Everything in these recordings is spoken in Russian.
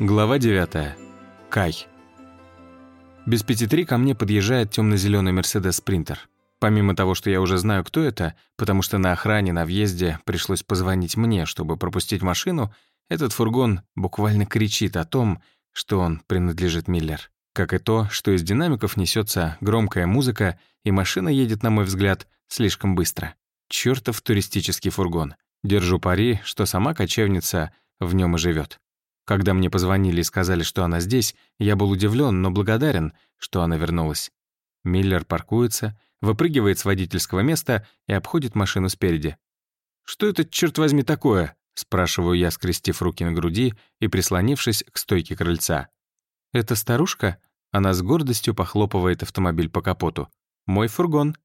Глава 9. Кай. Без пяти три ко мне подъезжает темно-зеленый Mercedes Sprinter. Помимо того, что я уже знаю, кто это, потому что на охране на въезде пришлось позвонить мне, чтобы пропустить машину, этот фургон буквально кричит о том, что он принадлежит Миллер. Как и то, что из динамиков несется громкая музыка, и машина едет, на мой взгляд, слишком быстро. Чертов туристический фургон. Держу пари, что сама кочевница в нем и живет. Когда мне позвонили и сказали, что она здесь, я был удивлен, но благодарен, что она вернулась. Миллер паркуется, выпрыгивает с водительского места и обходит машину спереди. «Что это, черт возьми, такое?» — спрашиваю я, скрестив руки на груди и прислонившись к стойке крыльца. «Это старушка?» Она с гордостью похлопывает автомобиль по капоту. «Мой фургон».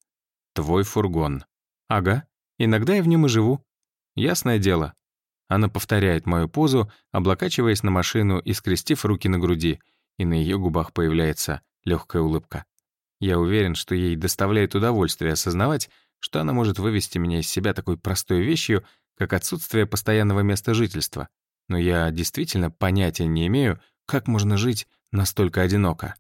«Твой фургон». «Ага. Иногда я в нем и живу». «Ясное дело. Она повторяет мою позу, облокачиваясь на машину и скрестив руки на груди, и на ее губах появляется легкая улыбка. Я уверен, что ей доставляет удовольствие осознавать, что она может вывести меня из себя такой простой вещью, как отсутствие постоянного места жительства. Но я действительно понятия не имею, как можно жить настолько одиноко.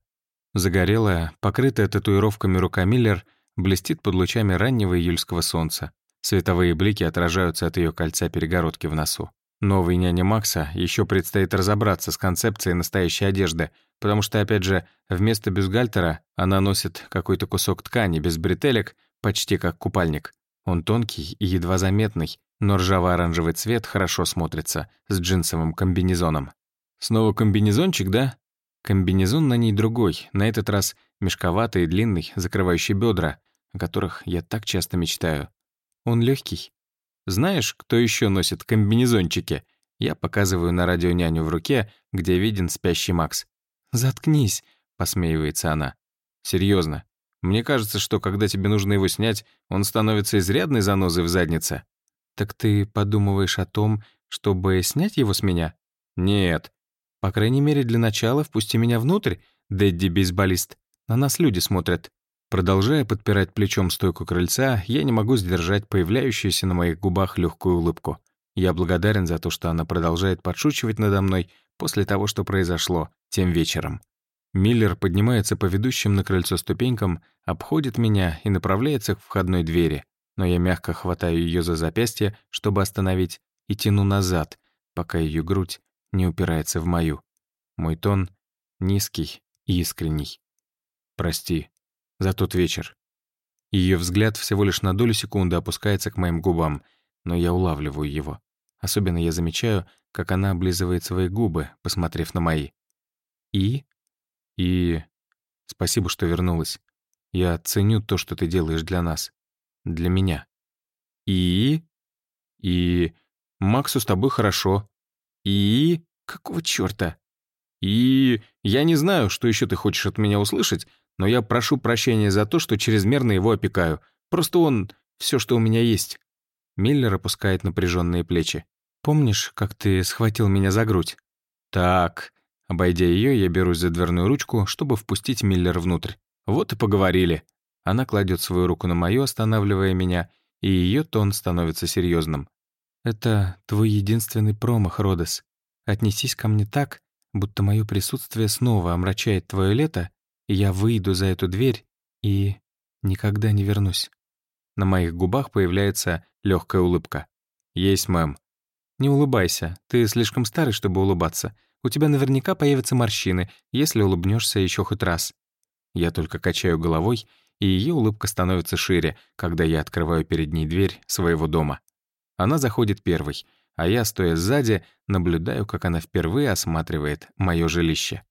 Загорелая, покрытая татуировками рука Миллер блестит под лучами раннего июльского солнца. Световые блики отражаются от ее кольца перегородки в носу. Новой няне Макса еще предстоит разобраться с концепцией настоящей одежды, потому что, опять же, вместо бюстгальтера она носит какой-то кусок ткани без бретелек, почти как купальник. Он тонкий и едва заметный, но ржаво-оранжевый цвет хорошо смотрится с джинсовым комбинезоном. Снова комбинезончик, да? Комбинезон на ней другой, на этот раз мешковатый и длинный, закрывающий бедра, о которых я так часто мечтаю. Он легкий. Знаешь, кто еще носит комбинезончики? Я показываю на радио няню в руке, где виден спящий Макс. Заткнись, посмеивается она. Серьезно. Мне кажется, что когда тебе нужно его снять, он становится изрядной занозой в заднице. Так ты подумываешь о том, чтобы снять его с меня? Нет. По крайней мере, для начала впусти меня внутрь, Дэдди-бейсболист. На нас люди смотрят. Продолжая подпирать плечом стойку крыльца, я не могу сдержать появляющуюся на моих губах легкую улыбку. Я благодарен за то, что она продолжает подшучивать надо мной после того, что произошло тем вечером. Миллер поднимается по ведущим на крыльцо ступенькам, обходит меня и направляется к входной двери, но я мягко хватаю ее за запястье, чтобы остановить, и тяну назад, пока ее грудь не упирается в мою. Мой тон низкий и искренний. «Прости», за тот вечер. Ее взгляд всего лишь на долю секунды опускается к моим губам, но я улавливаю его. Особенно я замечаю, как она облизывает свои губы, посмотрев на мои. И? И... Спасибо, что вернулась. Я ценю то, что ты делаешь для нас. Для меня. И... И... Максу с тобой хорошо. И... Какого чёрта? И... Я не знаю, что ещё ты хочешь от меня услышать, но я прошу прощения за то, что чрезмерно его опекаю. Просто он — все, что у меня есть». Миллер опускает напряженные плечи. «Помнишь, как ты схватил меня за грудь?» «Так». Обойдя ее, я берусь за дверную ручку, чтобы впустить Миллер внутрь. «Вот и поговорили». Она кладет свою руку на мою, останавливая меня, и ее тон становится серьезным. «Это твой единственный промах, Родос. Отнесись ко мне так, будто мое присутствие снова омрачает твое лето, я выйду за эту дверь и никогда не вернусь. На моих губах появляется легкая улыбка. Есть, мэм. Не улыбайся, ты слишком старый, чтобы улыбаться. У тебя наверняка появятся морщины, если улыбнешься еще хоть раз. Я только качаю головой, и ее улыбка становится шире, когда я открываю перед ней дверь своего дома. Она заходит первой, а я, стоя сзади, наблюдаю, как она впервые осматривает мое жилище.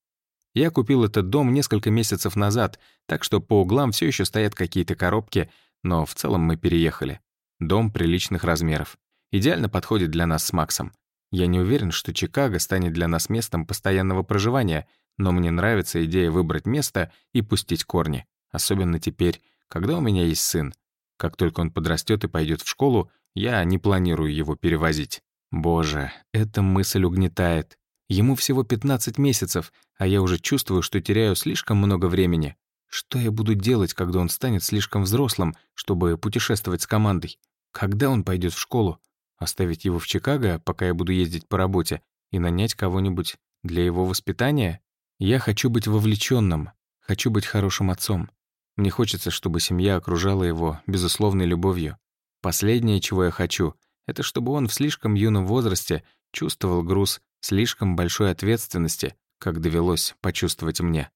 Я купил этот дом несколько месяцев назад, так что по углам все еще стоят какие-то коробки, но в целом мы переехали. Дом приличных размеров. Идеально подходит для нас с Максом. Я не уверен, что Чикаго станет для нас местом постоянного проживания, но мне нравится идея выбрать место и пустить корни. Особенно теперь, когда у меня есть сын. Как только он подрастет и пойдет в школу, я не планирую его перевозить. Боже, эта мысль угнетает. Ему всего 15 месяцев, а я уже чувствую, что теряю слишком много времени. Что я буду делать, когда он станет слишком взрослым, чтобы путешествовать с командой? Когда он пойдет в школу? Оставить его в Чикаго, пока я буду ездить по работе, и нанять кого-нибудь для его воспитания? Я хочу быть вовлеченным, хочу быть хорошим отцом. Мне хочется, чтобы семья окружала его безусловной любовью. Последнее, чего я хочу, это чтобы он в слишком юном возрасте чувствовал груз слишком большой ответственности, как довелось почувствовать мне.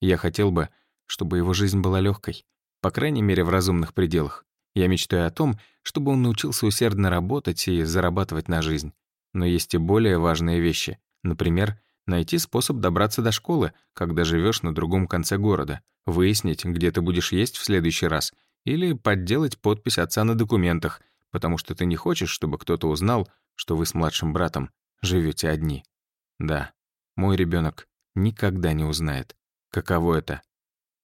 Я хотел бы, чтобы его жизнь была легкой, по крайней мере, в разумных пределах. Я мечтаю о том, чтобы он научился усердно работать и зарабатывать на жизнь. Но есть и более важные вещи. Например, найти способ добраться до школы, когда живешь на другом конце города, выяснить, где ты будешь есть в следующий раз, или подделать подпись отца на документах, потому что ты не хочешь, чтобы кто-то узнал, что вы с младшим братом живете одни. Да, мой ребенок никогда не узнает, каково это.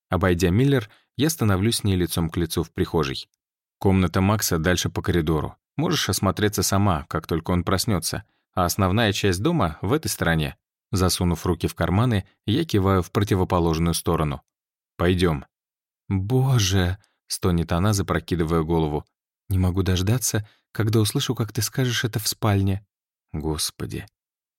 Обойдя Миллер, я становлюсь с ней лицом к лицу в прихожей. Комната Макса дальше по коридору. Можешь осмотреться сама, как только он проснется, а основная часть дома в этой стороне. Засунув руки в карманы, я киваю в противоположную сторону. Пойдем. «Боже!» — стонет она, запрокидывая голову. «Не могу дождаться, когда услышу, как ты скажешь это в спальне». Господи.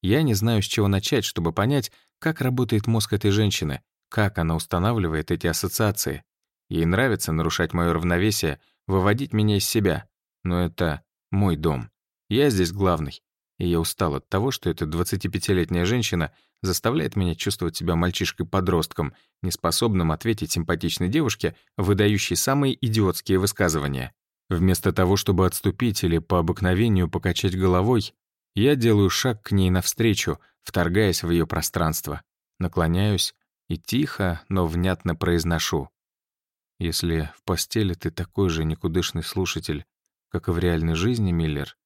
Я не знаю, с чего начать, чтобы понять, как работает мозг этой женщины, как она устанавливает эти ассоциации. Ей нравится нарушать мое равновесие, выводить меня из себя. Но это мой дом. Я здесь главный. И я устал от того, что эта 25-летняя женщина заставляет меня чувствовать себя мальчишкой-подростком, неспособным ответить симпатичной девушке, выдающей самые идиотские высказывания. Вместо того, чтобы отступить или по обыкновению покачать головой, я делаю шаг к ней навстречу, вторгаясь в ее пространство. Наклоняюсь и тихо, но внятно произношу. «Если в постели ты такой же никудышный слушатель, как и в реальной жизни, Миллер,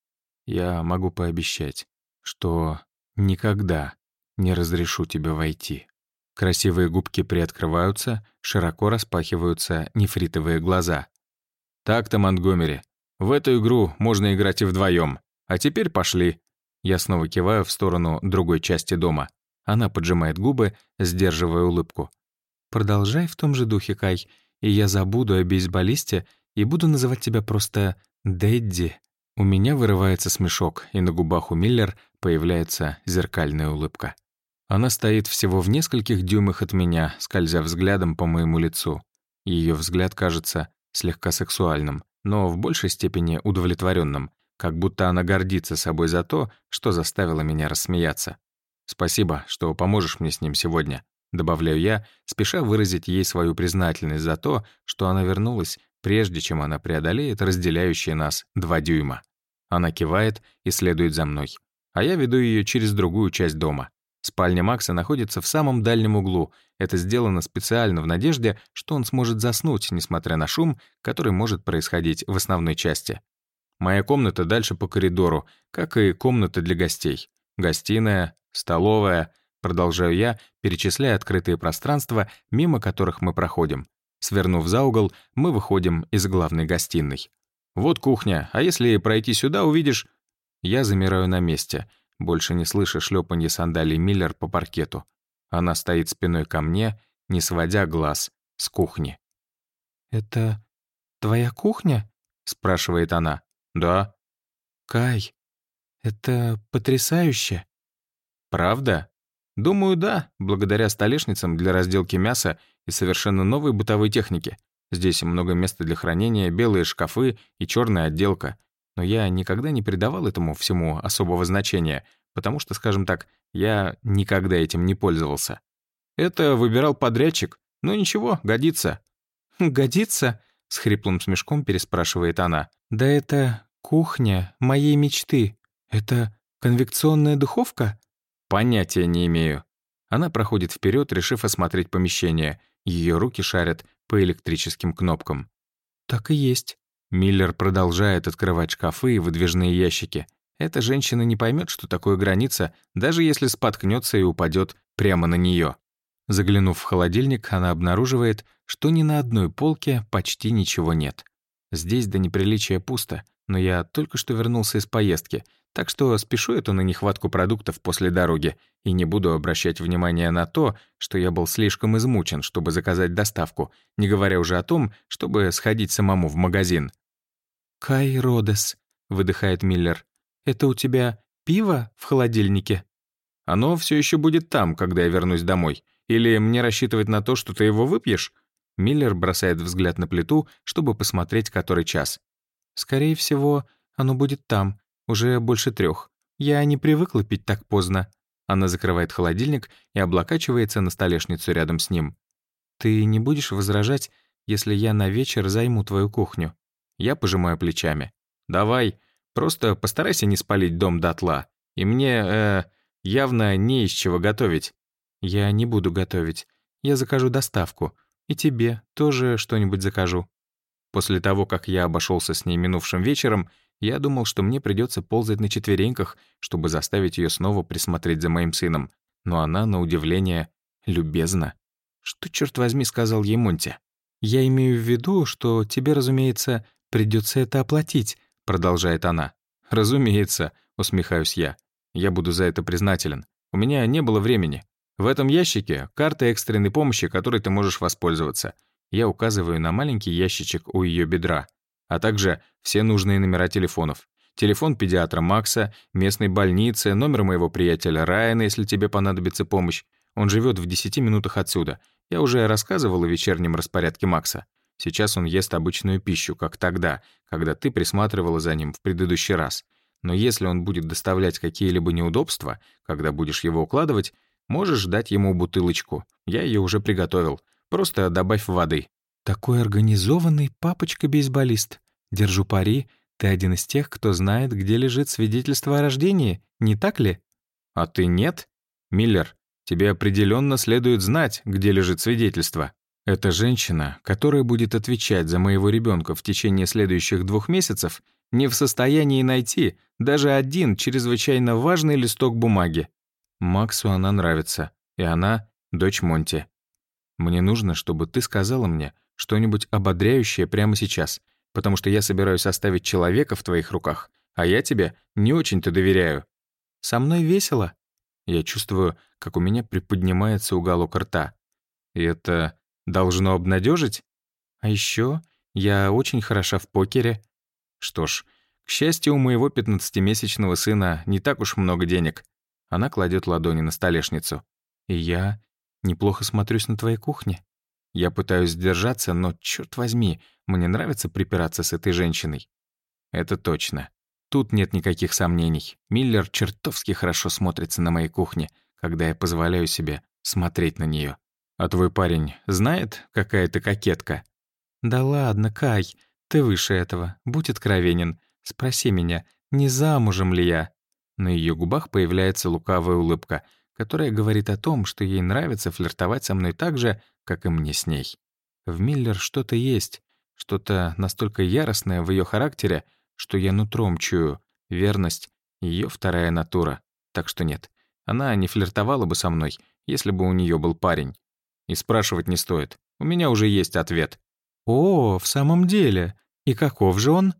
я могу пообещать, что никогда не разрешу тебе войти». Красивые губки приоткрываются, широко распахиваются нефритовые глаза. «Так-то, Монтгомери, в эту игру можно играть и вдвоем. А теперь пошли, я снова киваю в сторону другой части дома. Она поджимает губы, сдерживая улыбку. «Продолжай в том же духе, Кай, и я забуду о бейсболисте и буду называть тебя просто Дэдди». У меня вырывается смешок, и на губах у Миллер появляется зеркальная улыбка. Она стоит всего в нескольких дюймах от меня, скользя взглядом по моему лицу. Ее взгляд кажется слегка сексуальным, но в большей степени удовлетворенным как будто она гордится собой за то, что заставила меня рассмеяться. «Спасибо, что поможешь мне с ним сегодня», — добавляю я, спеша выразить ей свою признательность за то, что она вернулась, прежде чем она преодолеет разделяющие нас два дюйма. Она кивает и следует за мной. А я веду ее через другую часть дома. Спальня Макса находится в самом дальнем углу. Это сделано специально в надежде, что он сможет заснуть, несмотря на шум, который может происходить в основной части. Моя комната дальше по коридору, как и комната для гостей. Гостиная, столовая, продолжаю я, перечисляя открытые пространства, мимо которых мы проходим. Свернув за угол, мы выходим из главной гостиной. «Вот кухня, а если пройти сюда, увидишь...» Я замираю на месте, больше не слыша шлепанье сандалий Миллер по паркету. Она стоит спиной ко мне, не сводя глаз с кухни. «Это твоя кухня?» — спрашивает она. «Да». «Кай, это потрясающе». «Правда?» «Думаю, да, благодаря столешницам для разделки мяса и совершенно новой бытовой технике. Здесь много места для хранения, белые шкафы и черная отделка. Но я никогда не придавал этому всему особого значения, потому что, скажем так, я никогда этим не пользовался. Это выбирал подрядчик, но ничего, годится». «Годится?» — с хриплым смешком переспрашивает она. Да это кухня моей мечты. Это конвекционная духовка? Понятия не имею. Она проходит вперед, решив осмотреть помещение. Ее руки шарят по электрическим кнопкам. Так и есть. Миллер продолжает открывать шкафы и выдвижные ящики. Эта женщина не поймет, что такое граница, даже если споткнется и упадет прямо на нее. Заглянув в холодильник, она обнаруживает, что ни на одной полке почти ничего нет. Здесь до неприличия пусто, но я только что вернулся из поездки, так что спешу эту на нехватку продуктов после дороги и не буду обращать внимания на то, что я был слишком измучен, чтобы заказать доставку, не говоря уже о том, чтобы сходить самому в магазин. «Кай Родес», — выдыхает Миллер, — «это у тебя пиво в холодильнике?» «Оно все еще будет там, когда я вернусь домой. Или мне рассчитывать на то, что ты его выпьешь? Миллер бросает взгляд на плиту, чтобы посмотреть, который час. «Скорее всего, оно будет там, уже больше трех. Я не привыкла пить так поздно». Она закрывает холодильник и облокачивается на столешницу рядом с ним. «Ты не будешь возражать, если я на вечер займу твою кухню?» Я пожимаю плечами. «Давай, просто постарайся не спалить дом дотла. И мне, э, явно не из чего готовить». «Я не буду готовить. Я закажу доставку. И тебе тоже что-нибудь закажу». После того, как я обошелся с ней минувшим вечером, я думал, что мне придется ползать на четвереньках, чтобы заставить ее снова присмотреть за моим сыном. Но она, на удивление, любезна. «Что, черт возьми, — сказал ей Монти. «Я имею в виду, что тебе, разумеется, придется это оплатить», — продолжает она. «Разумеется», — усмехаюсь я. «Я буду за это признателен. У меня не было времени. В этом ящике карта экстренной помощи, которой ты можешь воспользоваться. Я указываю на маленький ящичек у ее бедра, а также все нужные номера телефонов. Телефон педиатра Макса, местной больницы, номер моего приятеля Райана, если тебе понадобится помощь. Он живет в 10 минутах отсюда. Я уже рассказывал о вечернем распорядке Макса. Сейчас он ест обычную пищу, как тогда, когда ты присматривала за ним в предыдущий раз. Но если он будет доставлять какие-либо неудобства, когда будешь его укладывать, Можешь дать ему бутылочку. Я ее уже приготовил. Просто добавь воды». «Такой организованный папочка-бейсболист. Держу пари, ты один из тех, кто знает, где лежит свидетельство о рождении, не так ли?» «А ты нет? Миллер, тебе определенно следует знать, где лежит свидетельство. Эта женщина, которая будет отвечать за моего ребенка в течение следующих двух месяцев, не в состоянии найти даже один чрезвычайно важный листок бумаги. Максу она нравится, и она — дочь Монти. Мне нужно, чтобы ты сказала мне что-нибудь ободряющее прямо сейчас, потому что я собираюсь оставить человека в твоих руках, а я тебе не очень-то доверяю. Со мной весело. Я чувствую, как у меня приподнимается уголок рта. И это должно обнадежить? А еще я очень хороша в покере. Что ж, к счастью, у моего 15-месячного сына не так уж много денег, она кладет ладони на столешницу. И я неплохо смотрюсь на твоей кухне. Я пытаюсь сдержаться, но, черт возьми, мне нравится припираться с этой женщиной. Это точно. Тут нет никаких сомнений. Миллер чертовски хорошо смотрится на моей кухне, когда я позволяю себе смотреть на нее. А твой парень знает, какая ты кокетка? Да ладно, Кай, ты выше этого, будь откровенен. Спроси меня, не замужем ли я? На ее губах появляется лукавая улыбка, которая говорит о том, что ей нравится флиртовать со мной так же, как и мне с ней. В Миллер что-то есть, что-то настолько яростное в ее характере, что я нутром чую. Верность — ее вторая натура. Так что нет, она не флиртовала бы со мной, если бы у нее был парень. И спрашивать не стоит. У меня уже есть ответ. «О, в самом деле. И каков же он?»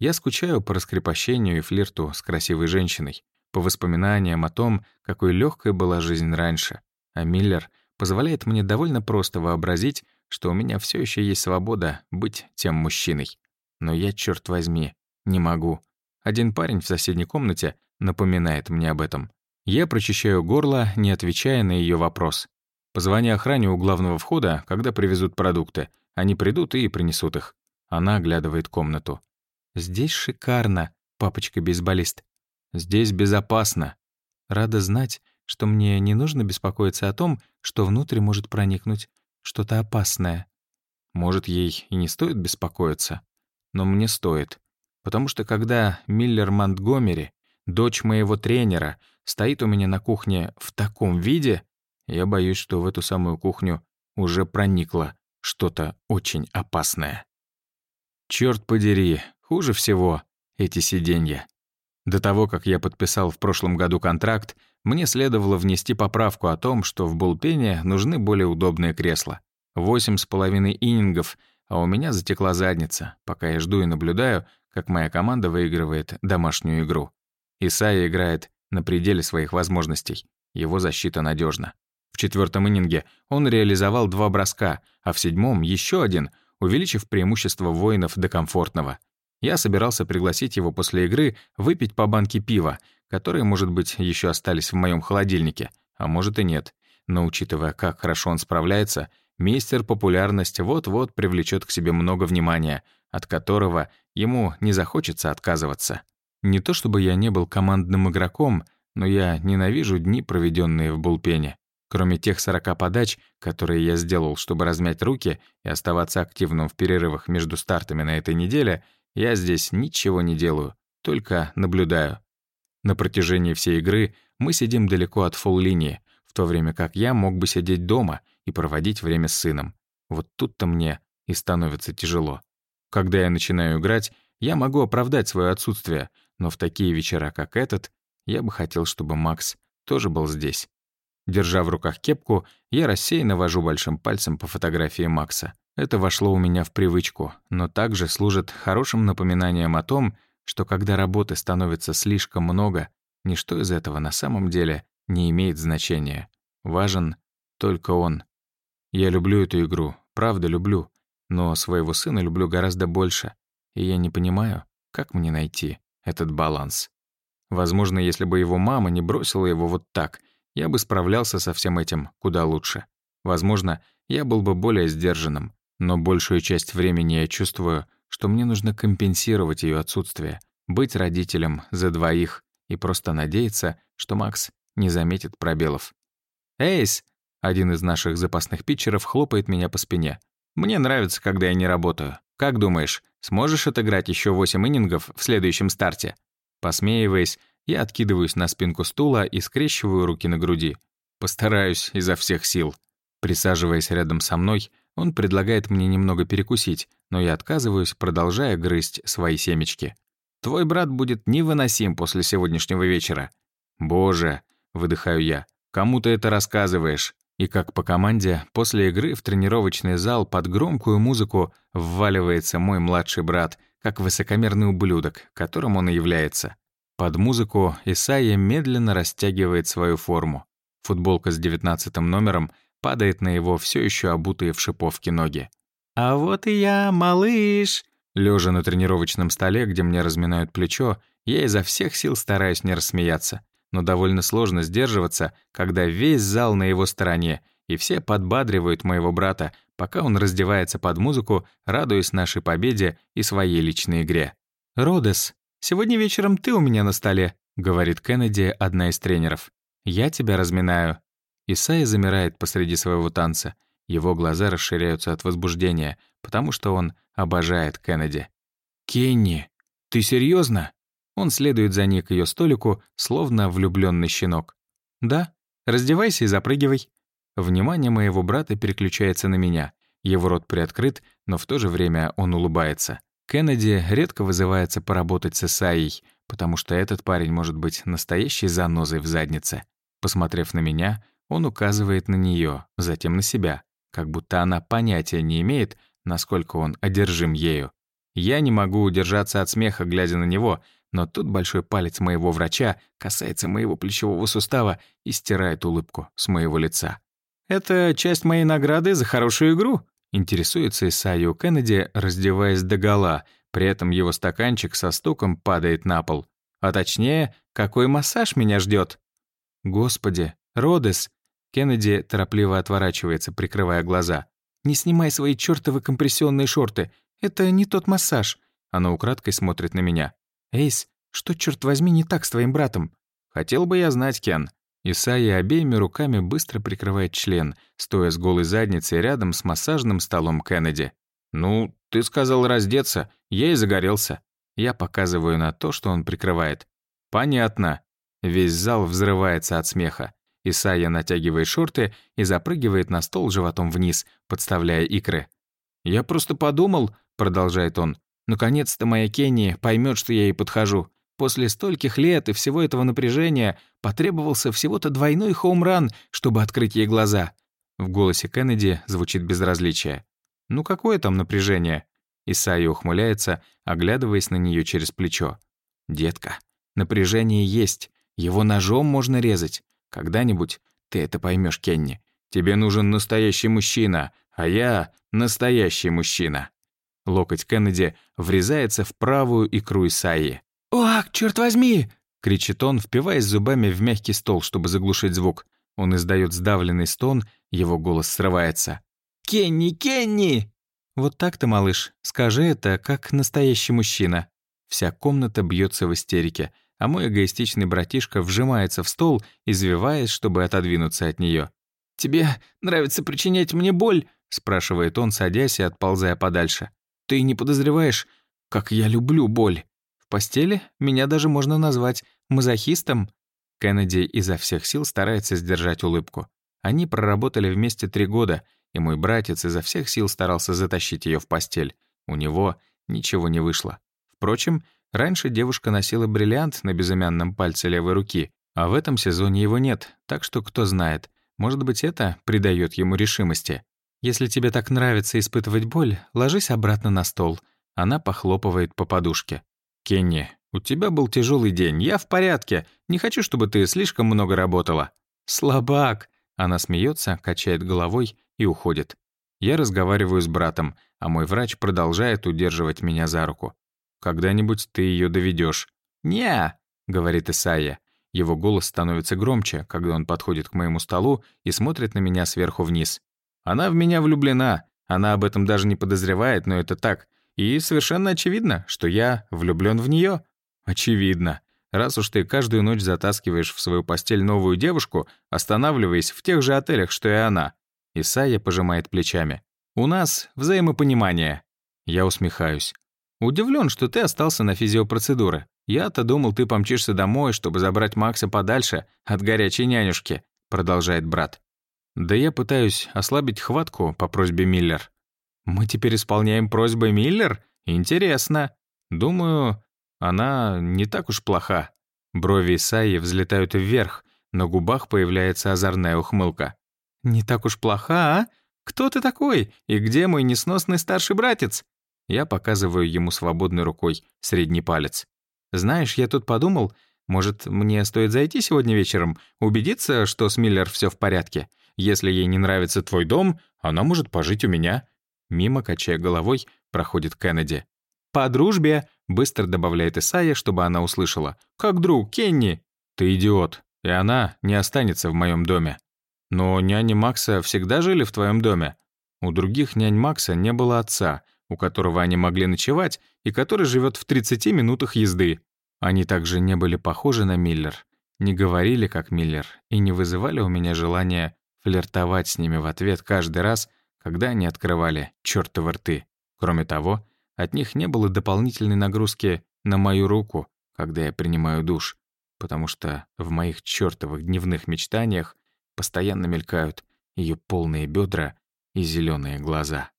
Я скучаю по раскрепощению и флирту с красивой женщиной, по воспоминаниям о том, какой легкой была жизнь раньше. А Миллер позволяет мне довольно просто вообразить, что у меня все еще есть свобода быть тем мужчиной. Но я, черт возьми, не могу. Один парень в соседней комнате напоминает мне об этом. Я прочищаю горло, не отвечая на ее вопрос. Позвони охране у главного входа, когда привезут продукты. Они придут и принесут их. Она оглядывает комнату. Здесь шикарно, папочка-бейсболист. Здесь безопасно. Рада знать, что мне не нужно беспокоиться о том, что внутрь может проникнуть что-то опасное. Может, ей и не стоит беспокоиться, но мне стоит. Потому что когда Миллер Монтгомери, дочь моего тренера, стоит у меня на кухне в таком виде, я боюсь, что в эту самую кухню уже проникло что-то очень опасное. Черт подери, Хуже всего эти сиденья. До того, как я подписал в прошлом году контракт, мне следовало внести поправку о том, что в булпене нужны более удобные кресла. Восемь с половиной иннингов, а у меня затекла задница, пока я жду и наблюдаю, как моя команда выигрывает домашнюю игру. Исайя играет на пределе своих возможностей. Его защита надежна. В четвертом иннинге он реализовал два броска, а в седьмом — еще один, увеличив преимущество воинов до комфортного — я собирался пригласить его после игры выпить по банке пива, которые, может быть, еще остались в моем холодильнике, а может и нет. Но учитывая, как хорошо он справляется, мистер популярность вот-вот привлечет к себе много внимания, от которого ему не захочется отказываться. Не то чтобы я не был командным игроком, но я ненавижу дни, проведенные в булпене. Кроме тех 40 подач, которые я сделал, чтобы размять руки и оставаться активным в перерывах между стартами на этой неделе — я здесь ничего не делаю, только наблюдаю. На протяжении всей игры мы сидим далеко от фолл-линии, в то время как я мог бы сидеть дома и проводить время с сыном. Вот тут-то мне и становится тяжело. Когда я начинаю играть, я могу оправдать свое отсутствие, но в такие вечера, как этот, я бы хотел, чтобы Макс тоже был здесь. Держа в руках кепку, я рассеянно вожу большим пальцем по фотографии Макса. Это вошло у меня в привычку, но также служит хорошим напоминанием о том, что когда работы становится слишком много, ничто из этого на самом деле не имеет значения. Важен только он. Я люблю эту игру, правда люблю, но своего сына люблю гораздо больше, и я не понимаю, как мне найти этот баланс. Возможно, если бы его мама не бросила его вот так, я бы справлялся со всем этим куда лучше. Возможно, я был бы более сдержанным. Но большую часть времени я чувствую, что мне нужно компенсировать ее отсутствие, быть родителем за двоих и просто надеяться, что Макс не заметит пробелов. «Эйс!» — один из наших запасных питчеров хлопает меня по спине. «Мне нравится, когда я не работаю. Как думаешь, сможешь отыграть еще 8 иннингов в следующем старте?» Посмеиваясь, я откидываюсь на спинку стула и скрещиваю руки на груди. Постараюсь изо всех сил. Присаживаясь рядом со мной, он предлагает мне немного перекусить, но я отказываюсь, продолжая грызть свои семечки. «Твой брат будет невыносим после сегодняшнего вечера». «Боже!» — выдыхаю я. «Кому ты это рассказываешь?» И как по команде, после игры в тренировочный зал под громкую музыку вваливается мой младший брат, как высокомерный ублюдок, которым он и является. Под музыку Исайя медленно растягивает свою форму. Футболка с девятнадцатым номером падает на его все еще обутые в шиповки ноги. «А вот и я, малыш!» Лежа на тренировочном столе, где мне разминают плечо, я изо всех сил стараюсь не рассмеяться. Но довольно сложно сдерживаться, когда весь зал на его стороне, и все подбадривают моего брата, пока он раздевается под музыку, радуясь нашей победе и своей личной игре. «Родес, сегодня вечером ты у меня на столе», — говорит Кеннеди, одна из тренеров. «Я тебя разминаю». Исаи замирает посреди своего танца. Его глаза расширяются от возбуждения, потому что он обожает Кеннеди. «Кенни, ты серьезно? Он следует за ней к ее столику, словно влюбленный щенок. «Да, раздевайся и запрыгивай». Внимание моего брата переключается на меня. Его рот приоткрыт, но в то же время он улыбается. Кеннеди редко вызывается поработать с Исаей, потому что этот парень может быть настоящей занозой в заднице. Посмотрев на меня, он указывает на нее, затем на себя, как будто она понятия не имеет, насколько он одержим ею. Я не могу удержаться от смеха, глядя на него, но тут большой палец моего врача касается моего плечевого сустава и стирает улыбку с моего лица. «Это часть моей награды за хорошую игру», — интересуется Исайю Кеннеди, раздеваясь догола, при этом его стаканчик со стуком падает на пол. А точнее, какой массаж меня ждет? «Господи, Родес, Кеннеди торопливо отворачивается, прикрывая глаза. «Не снимай свои чертовы компрессионные шорты. Это не тот массаж». Она украдкой смотрит на меня. «Эйс, что, черт возьми, не так с твоим братом?» «Хотел бы я знать, Кен». Исайя обеими руками быстро прикрывает член, стоя с голой задницей рядом с массажным столом Кеннеди. «Ну, ты сказал раздеться, я и загорелся». Я показываю на то, что он прикрывает. «Понятно». Весь зал взрывается от смеха. Исайя натягивает шорты и запрыгивает на стол животом вниз, подставляя икры. «Я просто подумал», — продолжает он, «наконец-то моя Кенни поймет, что я ей подхожу. После стольких лет и всего этого напряжения потребовался всего-то двойной хоумран, чтобы открыть ей глаза». В голосе Кеннеди звучит безразличие. «Ну какое там напряжение?» Исайя ухмыляется, оглядываясь на нее через плечо. «Детка, напряжение есть. Его ножом можно резать. Когда-нибудь ты это поймешь, Кенни. Тебе нужен настоящий мужчина, а я — настоящий мужчина». Локоть Кеннеди врезается в правую икру Исаи. «Ох, черт возьми!» — кричит он, впиваясь зубами в мягкий стол, чтобы заглушить звук. Он издает сдавленный стон, его голос срывается. «Кенни, Кенни!» «Вот так-то, малыш, скажи это, как настоящий мужчина». Вся комната бьется в истерике а мой эгоистичный братишка вжимается в стол, извиваясь, чтобы отодвинуться от нее. «Тебе нравится причинять мне боль?» — спрашивает он, садясь и отползая подальше. «Ты не подозреваешь, как я люблю боль. В постели меня даже можно назвать мазохистом». Кеннеди изо всех сил старается сдержать улыбку. Они проработали вместе три года, и мой братец изо всех сил старался затащить ее в постель. У него ничего не вышло. Впрочем, Раньше девушка носила бриллиант на безымянном пальце левой руки, а в этом сезоне его нет, так что кто знает, может быть, это придает ему решимости. «Если тебе так нравится испытывать боль, ложись обратно на стол». Она похлопывает по подушке. «Кенни, у тебя был тяжелый день, я в порядке. Не хочу, чтобы ты слишком много работала». «Слабак!» Она смеется, качает головой и уходит. Я разговариваю с братом, а мой врач продолжает удерживать меня за руку. Когда-нибудь ты ее доведешь. Не, говорит Исая. Его голос становится громче, когда он подходит к моему столу и смотрит на меня сверху вниз. Она в меня влюблена. Она об этом даже не подозревает, но это так. И совершенно очевидно, что я влюблен в нее. Очевидно. Раз уж ты каждую ночь затаскиваешь в свою постель новую девушку, останавливаясь в тех же отелях, что и она. Исая пожимает плечами. У нас взаимопонимание. Я усмехаюсь. Удивлен, что ты остался на физиопроцедуры. Я-то думал, ты помчишься домой, чтобы забрать Макса подальше от горячей нянюшки», продолжает брат. «Да я пытаюсь ослабить хватку по просьбе Миллер». «Мы теперь исполняем просьбы Миллер? Интересно. Думаю, она не так уж плоха». Брови Исаи взлетают вверх, на губах появляется озорная ухмылка. «Не так уж плоха, а? Кто ты такой? И где мой несносный старший братец? Я показываю ему свободной рукой средний палец. «Знаешь, я тут подумал, может, мне стоит зайти сегодня вечером, убедиться, что с Миллер все в порядке? Если ей не нравится твой дом, она может пожить у меня». Мимо, качая головой, проходит Кеннеди. «По дружбе!» — быстро добавляет Исайя, чтобы она услышала. «Как друг, Кенни!» «Ты идиот, и она не останется в моем доме». «Но няни Макса всегда жили в твоем доме?» «У других нянь Макса не было отца, у которого они могли ночевать и который живет в 30 минутах езды. Они также не были похожи на Миллер, не говорили как Миллер и не вызывали у меня желания флиртовать с ними в ответ каждый раз, когда они открывали чёртовы рты. Кроме того, от них не было дополнительной нагрузки на мою руку, когда я принимаю душ, потому что в моих чёртовых дневных мечтаниях постоянно мелькают её полные бедра и зеленые глаза.